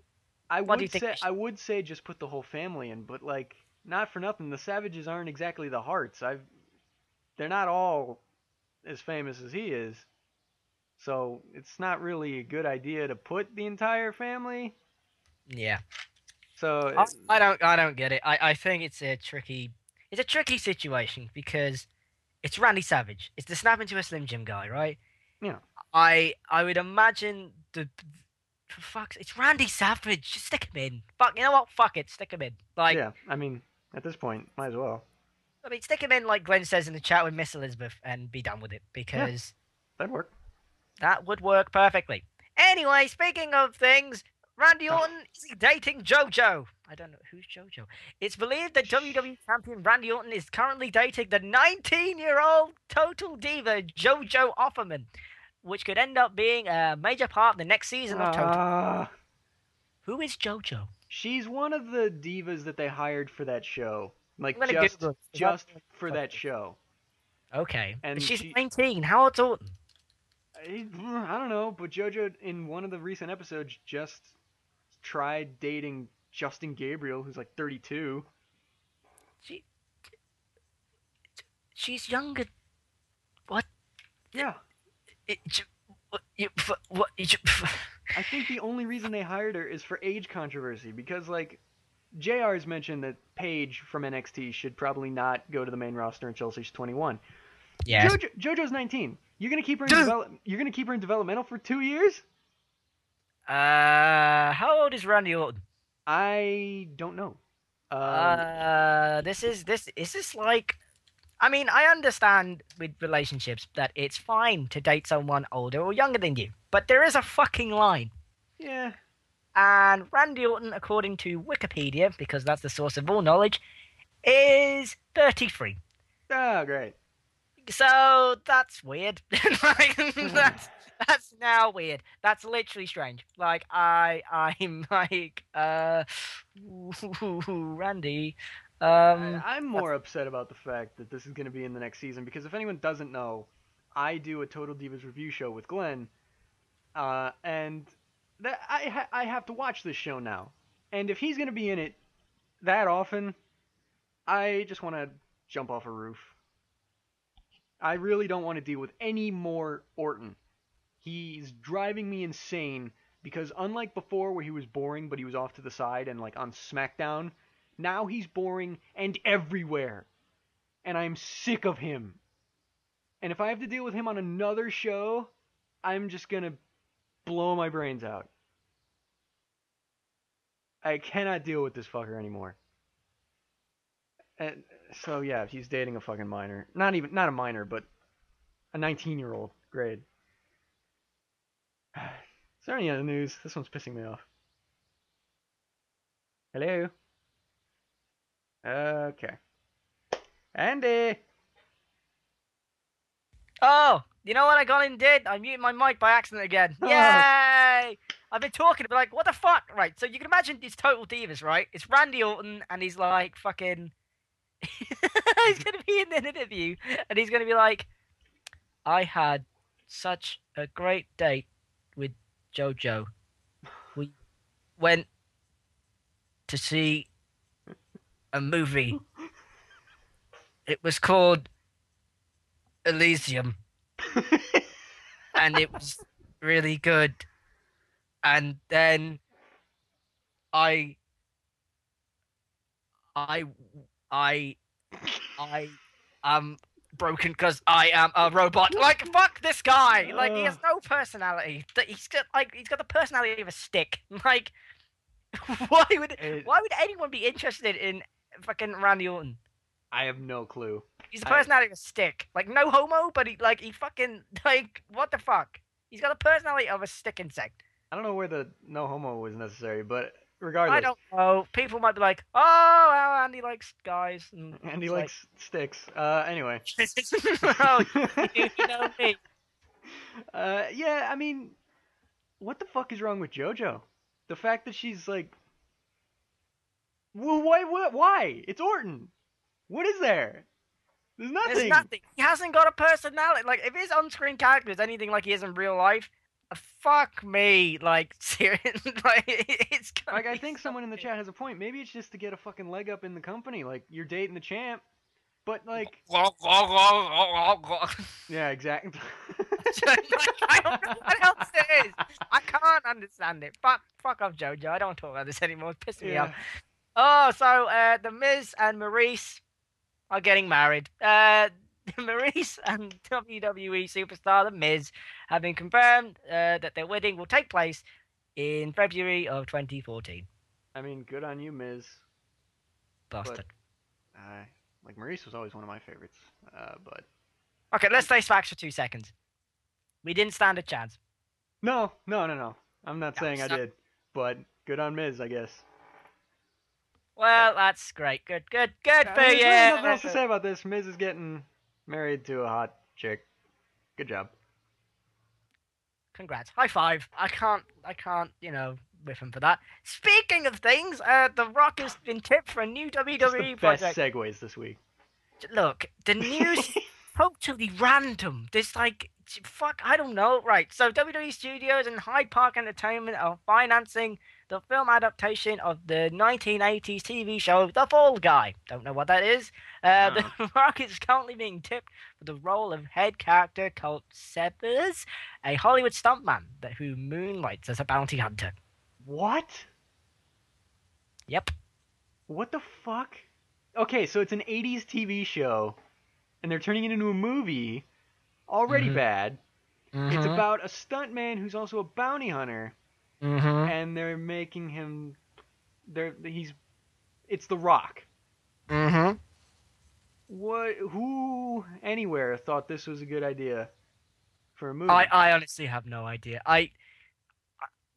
I What would say I would say just put the whole family in, but like not for nothing. The Savages aren't exactly the Hearts. I've they're not all as famous as he is, so it's not really a good idea to put the entire family. Yeah. So I, I don't I don't get it. I, I think it's a tricky it's a tricky situation because it's Randy Savage. It's the snap into a Slim Jim guy, right? Yeah. I I would imagine the for fuck's it's Randy Savage. Just stick him in. Fuck you know what? Fuck it, stick him in. Like yeah, I mean at this point might as well. I mean stick him in like Glenn says in the chat with Miss Elizabeth and be done with it because That'd work. that would work perfectly. Anyway, speaking of things, Randy Oh. Orton is he dating JoJo. I don't know who's JoJo. It's believed that WWE champion Randy Orton is currently dating the 19-year-old total diva JoJo Offerman, which could end up being a major part of the next season of Total. Ah, Who is JoJo? she's one of the divas that they hired for that show. Like just just for that show. Okay, And and she's she- 19. How old's Orton? I, I don't know, but JoJo in one of the recent episodes just tried dating Justin Gabriel, who's like 32. She, she's younger. What? Yeah. It, j- what? You, what? You, f- I think the only reason they hired her is for age controversy because like JR's mentioned that Paige from NXT should probably not go to the main roster until she's 21. Yes. JoJo, JoJo's 19. You're gonna keep her in Dude. develop. You're gonna keep her in developmental for two years? Uh, how old is Randy Orton? I don't know. Um, Uh, this is this is this like, I mean, I understand with relationships that it's fine to date someone older or younger than you, but there is a fucking line. yeah. And Randy Orton, according to Wikipedia, because that's the source of all knowledge, is 33. Oh, great. So that's weird. like, that's that's now weird. That's literally strange. Like I I'm like uh Randy. Um I, I'm more upset about the fact that this is going to be in the next season because if anyone doesn't know, I do a Total Divas review show with Glenn, uh, and that I ha- I have to watch this show now, and if he's going to be in it that often, I just want to jump off a roof. I really don't want to deal with any more Orton. He's driving me insane because unlike before where he was boring but he was off to the side and like on SmackDown, now he's boring and everywhere. And I'm sick of him. And if I have to deal with him on another show, I'm just going to blow my brains out. I cannot deal with this fucker anymore. And so yeah, he's dating a fucking minor. Not even not a minor, but a 19-year-old. Great. Is there any other news? This one's pissing me off. Hello. Okay. Andy. Oh, you know what I got in did? I muted my mic by accident again. Oh. Yay! I've been talking, but like, what the fuck? Right, so you can imagine these total divas, right? It's Randy Orton, and he's like fucking. he's gonna be in an interview, and he's gonna be like, "I had such a great date with JoJo. We went to see a movie. It was called Elysium." and it was really good. And then I, I, I, I am broken because I am a robot. Like fuck this guy. Like he has no personality. That he's got like he's got the personality of a stick. Like why would why would anyone be interested in fucking Randy Orton? I have no clue. He's the I- personality of a stick. Like no homo, but he like he fucking like what the fuck? He's got the personality of a stick insect. I don't know where the no homo was necessary, but regardless, I don't know. People might be like, "Oh, well, Andy likes guys." And Andy it's like- likes sticks. Uh, anyway. oh, you, you know me. Uh, yeah, I mean, what the fuck is wrong with JoJo? The fact that she's like, well, why, what, why? It's Orton. What is there? There's nothing. There's nothing. He hasn't got a personality. Like if his on-screen character is anything like he is in real life, fuck me. Like serious. like it's. Like, I think someone in the chat has a point. Maybe it's just to get a fucking leg up in the company. Like, you're dating the champ, but like, yeah, exactly. I don't know what else it is. I can't understand it. Fuck, fuck off, JoJo. I don't want to talk about this anymore. It's pissing me off. Oh, so uh, the Miz and Maryse are getting married. Uh, Maryse and WWE superstar The Miz have been confirmed uh, that their wedding will take place in February of 2014. I mean, good on you, Miz. Bastard. Uh, like, Maryse was always one of my favorites. Uh, but Okay, let's face facts for two seconds. We didn't stand a chance. no, no, no, no. I'm not No, saying I so- did, but good on Miz, I guess. Well, that's great. Good, good, good I for mean, you. there's really nothing else to say about this. Miz is getting married to a hot chick. Good job. Congrats. High five. I can't, I can't, you know, whip him for that. Speaking of things, uh, The Rock has been tipped for a new WWE the best segues this week. Look, the news totally random. This like, fuck, I don't know. Right, so WWE Studios and Hyde Park Entertainment are financing the film adaptation of the 1980s TV show The Fall Guy. Don't know what that is. Uh, The Rock is currently being tipped for the role of head character Colt Seavers, a Hollywood stuntman that who moonlights as a bounty hunter. What? Yep. What the fuck? Okay, so it's an 80s TV show, and they're turning it into a movie. Already Mhm. bad. It's Mhm, about a stuntman who's also a bounty hunter, mhm. and they're making him. They're he's. It's The Rock. Mm-hmm. What? Who anywhere thought this was a good idea for a movie? I, I honestly have no idea. I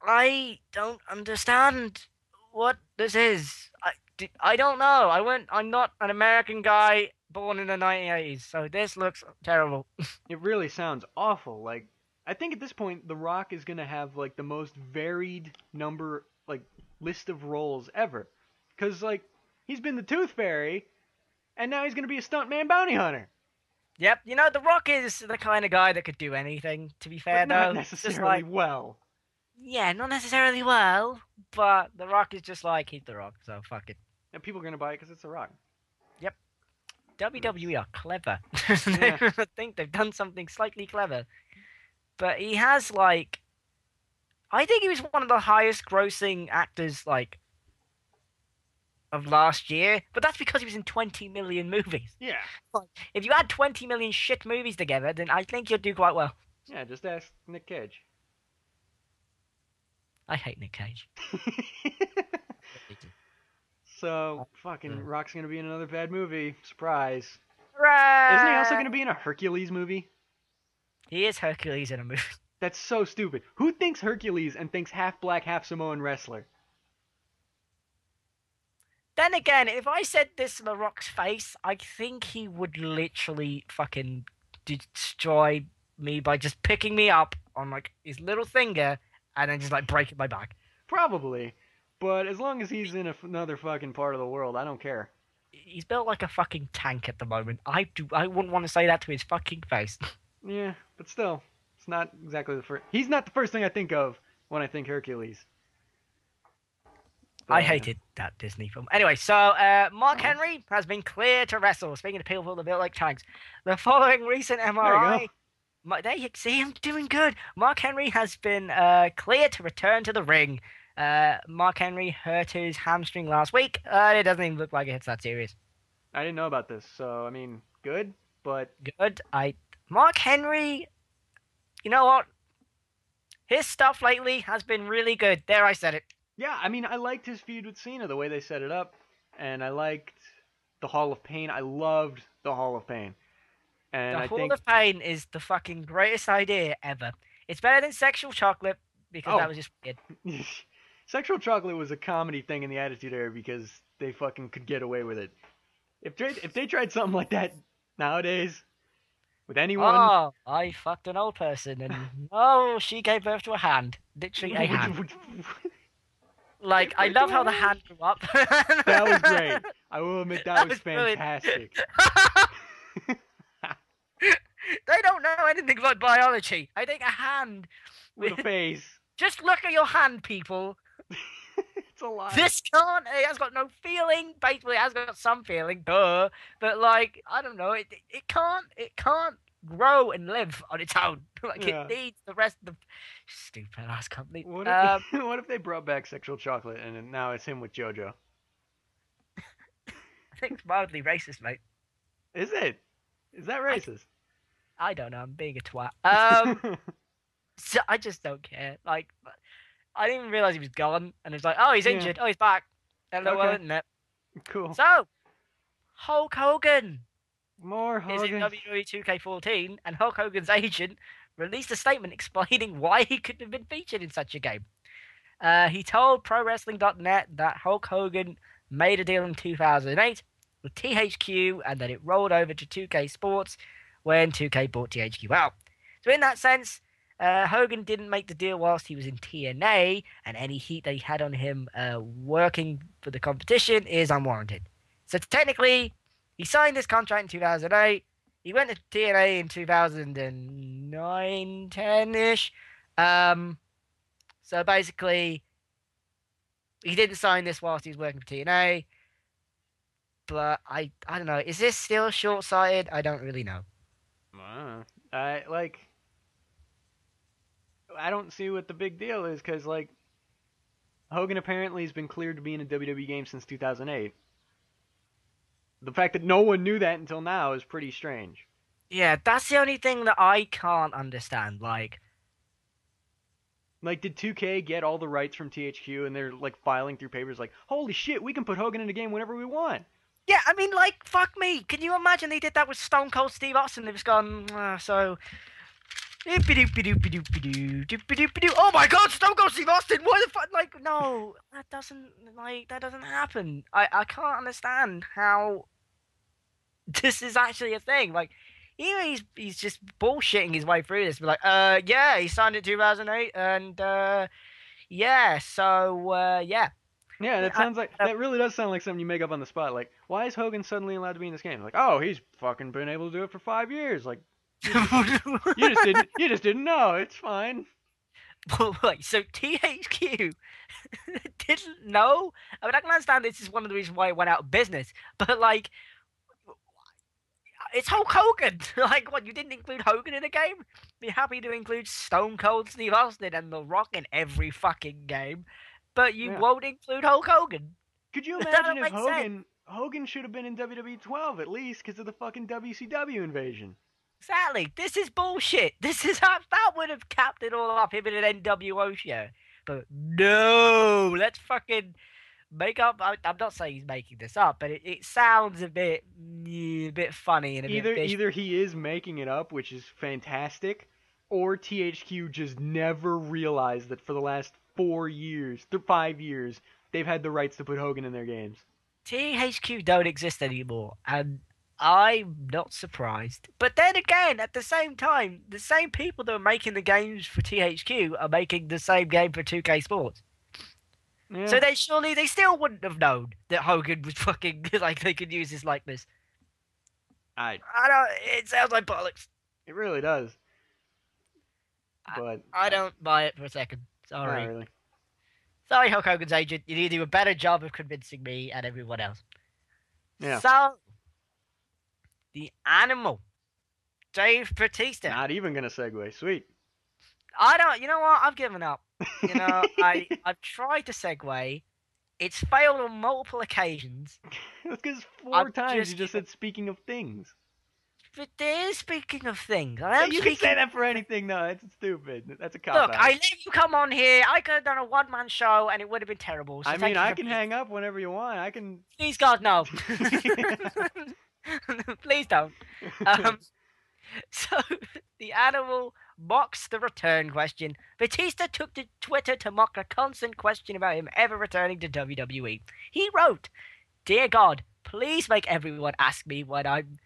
I don't understand what this is. I, I don't know. I went. I'm not an American guy born in the 1980s, so this looks terrible. It really sounds awful. Like, I think at this point, The Rock is gonna have like the most varied number, like, list of roles ever. Cause like, he's been the Tooth Fairy, and now he's gonna be a stuntman bounty hunter. Yep. You know, The Rock is the kind of guy that could do anything. To be fair, But not though, just necessarily like well. yeah, not necessarily well, but The Rock is just like he's The Rock, so fuck it. And people are gonna buy it because it's The Rock. Yep. WWE are clever. Yeah. I think they've done something slightly clever. But he has like I think he was one of the highest grossing actors like of last year, but that's because he was in 20 million movies. Yeah. If you add 20 million shit movies together, then I think you'll do quite well. Yeah. Just ask Nick Cage. I hate Nick Cage. so fucking Mm. Rock's gonna be in another bad movie. Surprise. Hooray! Isn't he also gonna be in a Hercules movie? He is Hercules in a movie. That's so stupid. Who thinks Hercules and thinks half black, half Samoan wrestler? Then again, if I said this to The Rock's face, I think he would literally fucking destroy me by just picking me up on like his little finger and then just like breaking my back. Probably. But as long as he's in a, another fucking part of the world, I don't care. He's built like a fucking tank at the moment. I do. I wouldn't want to say that to his fucking face. Yeah, but still, it's not exactly the first. He's not the first thing I think of when I think Hercules. I But, hated that Disney film. Anyway, so uh, Mark Oh. Henry has been cleared to wrestle. Speaking of people that built like tanks, the following recent MRI. There you see him doing good. Mark Henry has been uh, cleared to return to the ring. Uh, Mark Henry hurt his hamstring last week. Uh, it doesn't even look like it's that serious. I didn't know about this, so I mean, good, but Good. I Mark Henry. You know what? His stuff lately has been really good. There, I said it. yeah, I mean, I liked his feud with Cena, the way they set it up, and I liked the Hall of Pain. I loved the Hall of Pain, and the I Hall think of Pain is the fucking greatest idea ever. It's better than Sexual Chocolate because Oh. that was just weird. Sexual Chocolate was a comedy thing in the Attitude Era because they fucking could get away with it. If they, if they tried something like that nowadays with anyone, Oh, I fucked an old person, and oh, she gave birth to a hand. Literally a hand. Like I love how the hand grew up. that was great. I will admit that, That was, was fantastic. they don't know anything about biology. I think a hand. With a face. Just look at your hand, people. Alive. This can't. It has got no feeling. Basically, it has got some feeling, duh. But like, I don't know. It it can't. It can't grow and live on its own. like Yeah. it needs the rest of the stupid ass company. What Um, if, what if they brought back Sexual Chocolate and now it's him with JoJo? I think it's mildly racist, mate. Is it? Is that racist? I don't know. I'm being a twat. Um, so I just don't care. Like, I didn't even realize he was gone, and it's like, oh, he's Yeah. injured. Oh, he's back. Hello, Okay. internet. cool. So, Hulk Hogan More Hogan. is in WWE 2K14, and Hulk Hogan's agent released a statement explaining why he couldn't have been featured in such a game. Uh, he told ProWrestling.net that Hulk Hogan made a deal in 2008 with THQ and that it rolled over to 2K Sports when 2K bought THQ out. So, in that sense, uh, Hogan didn't make the deal whilst he was in TNA, and any heat that he had on him uh, working for the competition is unwarranted. So, technically, he signed this contract in 2008. He went to TNA in 2009, 10 ish. Um, so basically, he didn't sign this whilst he was working for TNA. But I, I don't know. Is this still short sighted? I don't really know. Uh, I like. I don't see what the big deal is because like Hogan apparently has been cleared to be in a WWE game since 2008. The fact that no one knew that until now is pretty strange. Yeah, that's the only thing that I can't understand. Like, Like, did 2K get all the rights from THQ and they're like filing through papers like, holy shit, we can put Hogan in a game whenever we want? yeah, I mean, like, fuck me. Can you imagine they did that with Stone Cold Steve Austin? They've just gone, uh, so. Oh my god, Stone Cold Steve Austin! Why the fuck? Like, no, that doesn't, like, that doesn't happen. I, I can't understand how this is actually a thing. Like, either he's, he's just bullshitting his way through this, but like, uh, yeah, he signed in 2008, and, uh, yeah, so, uh, yeah. Yeah, that sounds like that really does sound like something you make up on the spot. Like, why is Hogan suddenly allowed to be in this game? Like, oh, he's fucking been able to do it for five years. Like, you just didn't, you just didn't know. It's fine. Well, wait, so THQ didn't know? I mean, I can understand this is one of the reasons why it went out of business, but like, it's Hulk Hogan. like, what, you didn't include Hogan in the game? Be happy to include Stone Cold Steve Austin and The Rock in every fucking game, but you Yeah. won't include Hulk Hogan. Could you imagine if make sense. Hogan Hogan should have been in WWE 12 at least because of the fucking WCW invasion? Exactly. This is bullshit. This is that that would have capped it all off him in an NWO show. But no, let's fucking make up. I, I'm not saying he's making this up, but it, it sounds a bit, mm, a bit funny and a Either bit. either he is making it up, which is fantastic, or THQ just never realized that for the last four years, th- five years, they've had the rights to put Hogan in their games. THQ don't exist anymore, and I'm not surprised. But then again, at the same time, the same people that are making the games for THQ are making the same game for 2K Sports. Yeah. So they surely they still wouldn't have known that Hogan was fucking like they could use his likeness. I, I don't. It sounds like bollocks. it really does. I- But I don't buy it for a second. Sorry. really. Sorry, Hulk Hogan's agent. You need to do a better job of convincing me and everyone else. Yeah. So, the animal, Dave Batista. Not even gonna segue. Sweet. I don't. You know what? I've given up. You know, I I've tried to segue. It's failed on multiple occasions. Because 4 I'm times just you just said speaking of things. But there is speaking of things. I am you can say that for anything, though. It's stupid. That's a cop Look, out. I let you come on here. I could have done a one man show and it would have been terrible. So I mean, I can being- hang up whenever you want. I can. Please, God, no. Please don't. Um, so the animal mocks the return question. Batista took to Twitter to mock a constant question about him ever returning to WWE. He wrote, "Dear God, please make everyone ask me when I'm."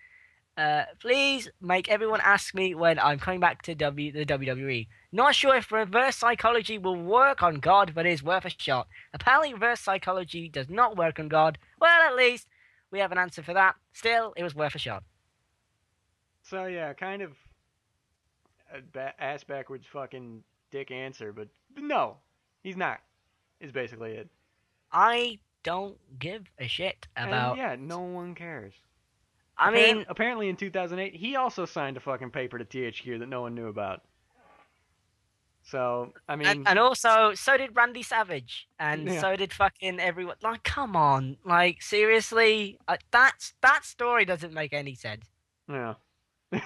Uh, please make everyone ask me when I'm coming back to w- the WWE. Not sure if reverse psychology will work on God, but it is worth a shot. Apparently, reverse psychology does not work on God. Well, at least we have an answer for that. Still, it was worth a shot. So yeah, kind of ass backwards fucking dick answer, but no, he's not. Is basically it. I don't give a shit And about. yeah, no one cares. I Apparent- mean, apparently in 2008, he also signed a fucking paper to THQ that no one knew about. So I mean, and, and also, so did Randy Savage, and Yeah. so did fucking everyone. Like, come on, like seriously, uh, that's that story doesn't make any sense. yeah. and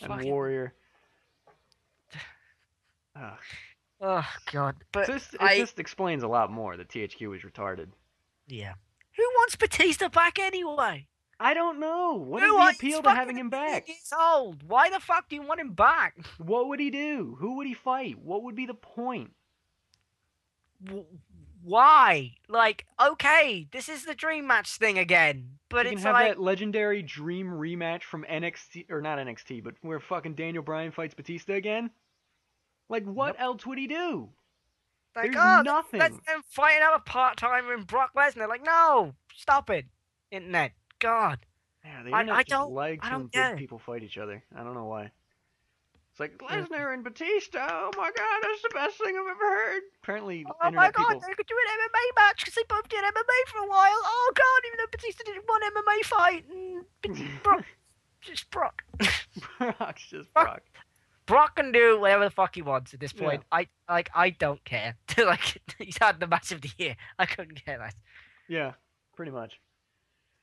Fucking- Warrior. Ugh. Oh God, but This, it I- just explains a lot more that THQ was retarded. yeah, who wants Batista back anyway? I don't know. What is Who the appeal to having him back? Years old. Why the fuck do you want him back? What would he do? Who would he fight? What would be the point? W- Why? Like, okay, this is the dream match thing again, but you can it's have like, that legendary dream rematch from NXT or not NXT, but where fucking Daniel Bryan fights Batista again. Like, what else would he do? like, there's oh, nothing. Let's them fight another part timer in Brock Lesnar. Like, no, stop it, internet. God, Yeah, the I- internet I don't- like I when big people fight each other. I don't know why. It's like Lesnar and Batista. Oh my god, that's the best thing I've ever heard. Apparently, oh my God, people. they could do an MMA match because they both did MMA for a while. Oh God, even though Batista did one MMA fight, and Brock, just Brock. Brock's just Brock- Brock. Can do whatever the fuck he wants at this Yeah. point. I like, I don't care. like, he's had the match of the year. I couldn't care less. Yeah, pretty much.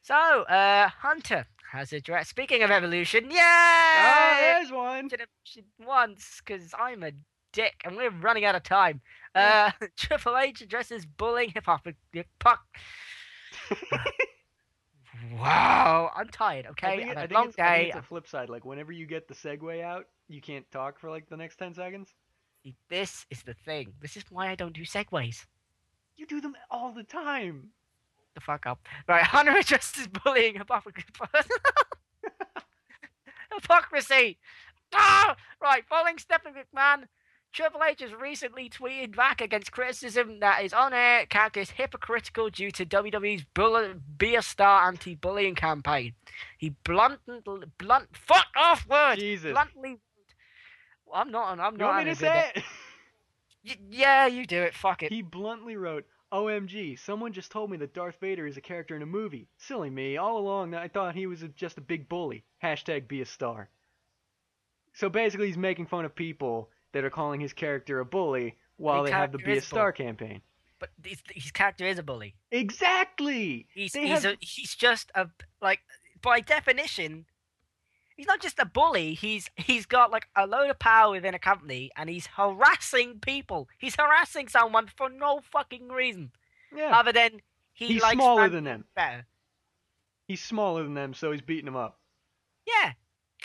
So, uh, Hunter has addressed. Speaking of evolution, Oh, yeah, there's one. once because I'm a dick and we're running out of time. Uh, Triple H addresses bullying hip hop. Puck. wow, I'm tired. I Okay, think, it- I've had a think long it's, I think it's a flip side. Like whenever you get the segue out, you can't talk for like the next ten seconds. This is the thing. This is why I don't do segues. You do them all the time. The fuck up. Right, Hunter addresses bullying hypocrisy. hypocrisy. Ah! Right, following Stephanie McMahon, Triple H has recently tweeted back against criticism that his on-air character is hypocritical due to WWE's bull- Be a Star anti-bullying campaign. He blunt, blunt, fuck off word. Jesus. Bluntly, I'm not. I'm you not. want me to say it? Y- yeah, you do it. Fuck it. He bluntly wrote, OMG, someone just told me that Darth Vader is a character in a movie. Silly me. All along, I thought he was a, just a big bully. Hashtag be a star. So basically, he's making fun of people that are calling his character a bully while The they have the Be a Star campaign. But his, his character is a bully. Exactly! He's he's have- a, he's just a like by definition, he's not just a bully. He's he's got like a load of power within a company, and he's harassing people. He's harassing someone for no fucking reason Yeah. other than he he's likes smaller than them. better. He's smaller than them, so he's beating them up. Yeah,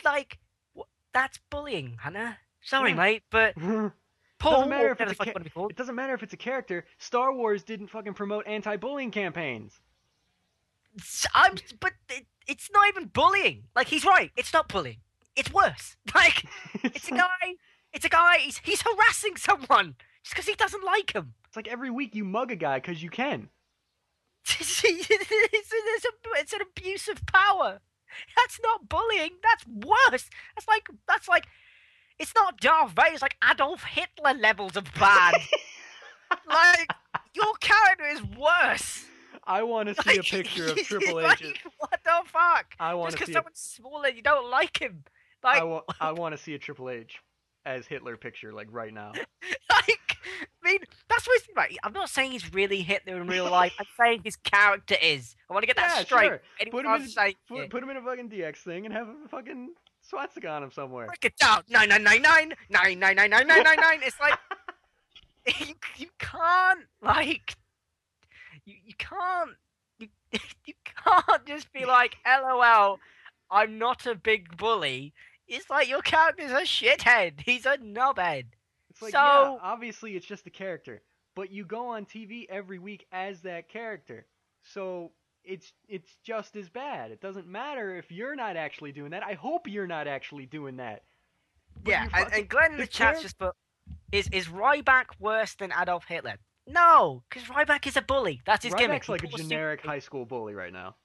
like wh- that's bullying, Hannah. Sorry, Yeah. mate, but it Paul, doesn't matter if it's a ca- want to be called. doesn't matter if it's a character. Star Wars didn't fucking promote anti-bullying campaigns. I'm, but it, it's not even bullying. Like he's right. It's not bullying. It's worse. Like it's a guy. It's a guy. He's he's harassing someone just because he doesn't like him. it's like every week you mug a guy because you can. it's, it's, it's, a, it's an abuse of power. That's not bullying. That's worse. That's like that's like it's not Darth Vader. It's like Adolf Hitler levels of bad. like your character is worse. I want to see a picture of Triple H. like, what the fuck? I want Just to because see. A, someone's smaller, you don't like him. Like, I want. I want to see a Triple H as Hitler picture like right now. like, I mean, that's what right. I'm not saying he's really Hitler in real life. I'm saying his character is. I want to get that Yeah, straight. sure. Put him in- Put, put him in a fucking DX thing and have a fucking swastika on him somewhere. Break it down. Nine nine nine nine nine nine nine nine nine nine nine. It's like you, you can't like you you can't you, you can't just be like LOL. I'm not a big bully. It's like your character's a shithead. He's a knobhead. It's like, yeah, So- obviously it's just a character, but you go on TV every week as that character, so it's it's just as bad. It doesn't matter if you're not actually doing that. I hope you're not actually doing that. But yeah, and, fucking- and Glenn in the the chat's just put is is Ryback worse than Adolf Hitler? No, because Ryback is a bully. That's his gimmick. Ryback's like a generic high school bully right now,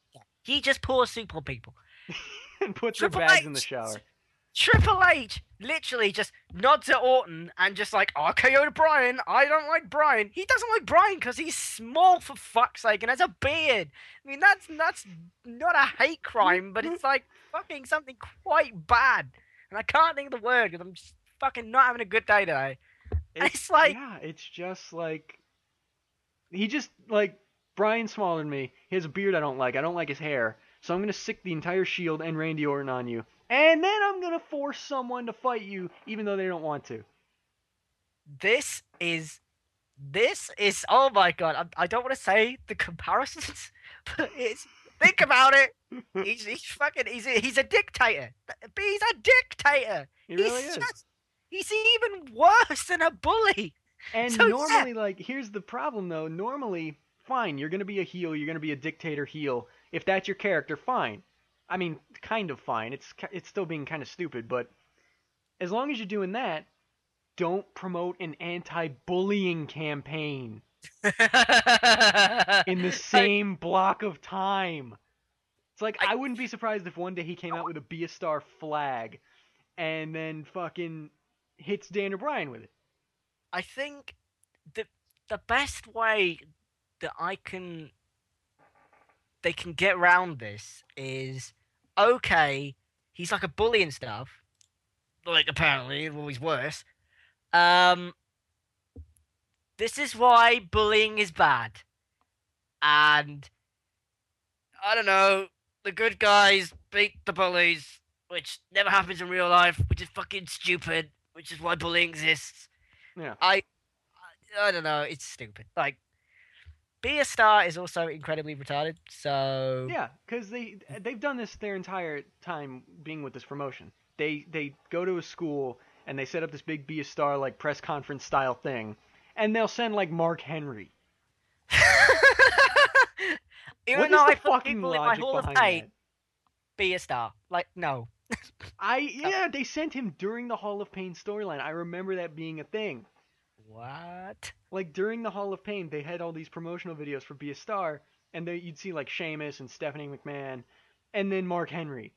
He just pours soup on people. and puts their Triple bags in the shower. Triple H literally just nods at Orton and just like, oh, KO to Bryan. I don't like Bryan. He doesn't like Bryan because he's small for fuck's sake and has a beard. I mean, that's that's not a hate crime, but it's like fucking something quite bad. And I can't think of the word because I'm just fucking not having a good day today. And it's like, yeah, it's just like he just like Bryan's smaller than me. He has a beard I don't like. I don't like his hair. So I'm gonna sick the entire Shield and Randy Orton on you, and then I'm gonna force someone to fight you, even though they don't want to. this is this is oh my god I, I don't want to say the comparisons but it's think about it he's he's fucking he's a, he's a dictator he's a dictator He really he's is. just he's even worse than a bully And so, normally, like, here's the problem though. Normally, fine, you're gonna be a heel. You're gonna be a dictator heel. If that's your character, fine. I mean, kind of fine. It's it's still being kind of stupid, but as long as you're doing that, don't promote an anti-bullying campaign in the same block of time. It's like I- I, wouldn't be surprised if one day he came out with a Be a Star flag, and then fucking hits Daniel Bryan with it. I think the the best way that I can they can get around this is okay, he's like a bully and stuff. Like apparently, he's worse. Um this is why bullying is bad. And I don't know, the good guys beat the bullies, which never happens in real life, which is fucking stupid, which is why bullying exists. Yeah. I, I, don't know. It's stupid. Like, be a star is also incredibly retarded. So Yeah, because they they've done this their entire time being with this promotion. They they go to a school and they set up this big be a star like press conference style thing, and they'll send like Mark Henry. Even What though I put fucking people in my logic Hall of Fame, that? be a star. Like, no. I yeah, they sent him during the Hall of Pain storyline. I remember that being a thing. What? Like during the Hall of Pain, they had all these promotional videos for Be a Star, and they, you'd see like Sheamus and Stephanie McMahon, and then Mark Henry.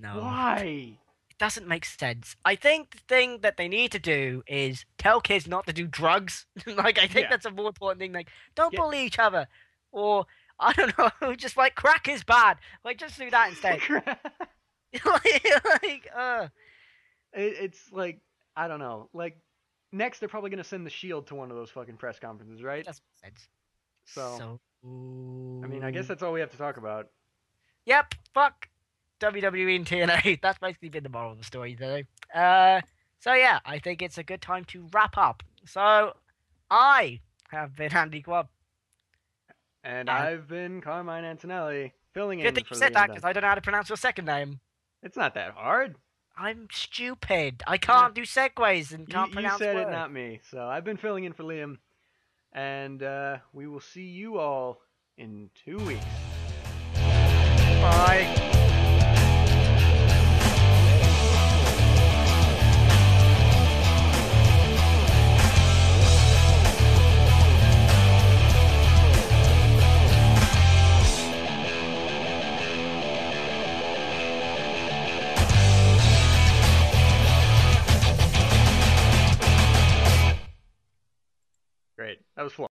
No. Why? It doesn't make sense. I think the thing that they need to do is tell kids not to do drugs. like, I think Yeah. that's a more important thing. Like, don't Yeah. bully each other. Or, I don't know, just like crack is bad. Like, just do that instead. Like, like, uh. It, it's like I don't know. Like next, they're probably gonna send the Shield to one of those fucking press conferences, right? Sense. So, so I mean, I guess that's all we have to talk about. Yep, fuck WWE and TNA. That's basically been the moral of the story today. Uh, so yeah, I think it's a good time to wrap up. So, I have been Andy Quab. And Uh, I've been Carmine Antonelli filling in Good thing for you said that because I don't know how to pronounce your second name. It's not that hard. I'm stupid. I can't do segues and You, can't you pronounce said words. it, not me. So I've been filling in for Liam, and uh, we will see you all in two weeks. Bye. That was fun.